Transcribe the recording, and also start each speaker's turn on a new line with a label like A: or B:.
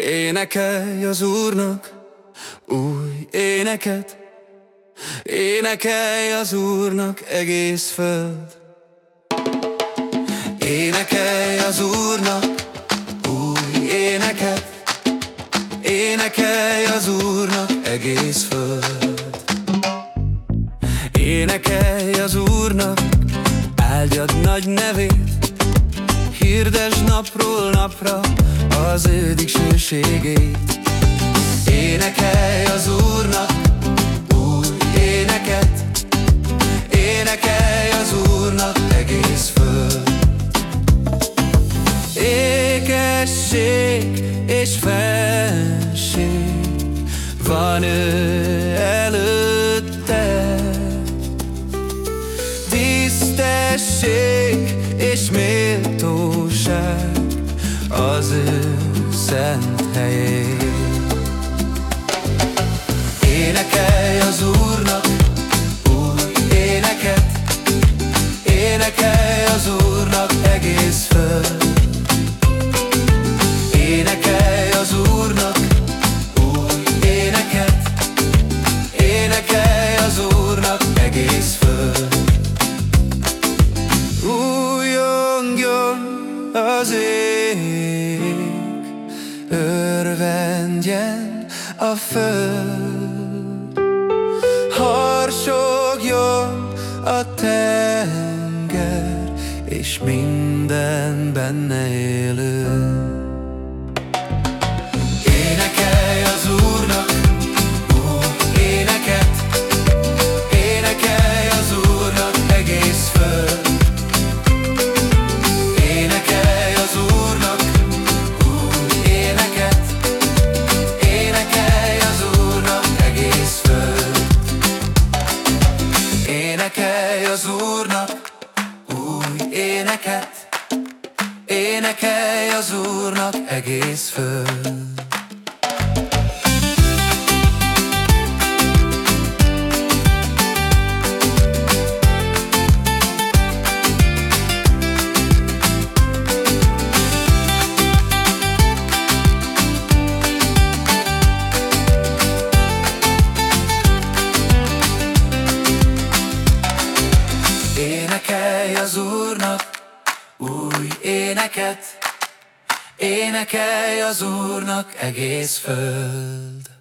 A: Énekelj az Úrnak új éneket, Énekelj az Úrnak egész föld. Énekelj az Úrnak új éneket, Énekelj az Úrnak egész föld. Énekelj az Úrnak, áldjad nagy nevét, Hirdes napról napra az ő dicsőségét Énekelj az Úrnak új éneket. Énekelj az Úrnak egész föld. Ékesség és fenség van ő előtte. Tisztesség és méltóság az ő szent helyén. Énekelj az Úrnak új éneket Énekelj az Úrnak egész föld. Énekelj az ég Örvendjen a föld Harsogjon a tenger, és minden benne élő. Énekelj az Úrnak új éneket. Énekelj az Úrnak egész föld Énekelj az Úrnak új éneket, Énekelj az Úrnak egész föld.